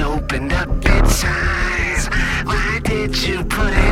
opened up its eyes. Why did you put it?